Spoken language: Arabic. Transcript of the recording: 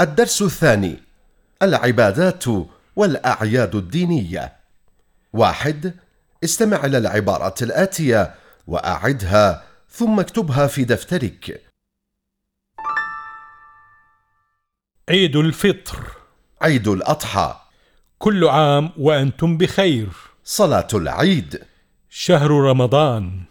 الدرس الثاني العبادات والأعياد الدينية. واحد استمع إلى العبارات الآتية وأعدها ثم اكتبها في دفترك. عيد الفطر. عيد الأضحى. كل عام وأنتم بخير. صلاة العيد. شهر رمضان.